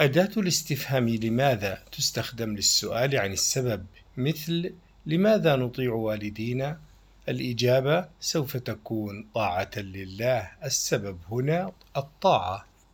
أداة الاستفهام لماذا تستخدم للسؤال عن السبب؟ مثل لماذا نطيع والدينا؟ الإجابة سوف تكون طاعة لله. السبب هنا الطاعة.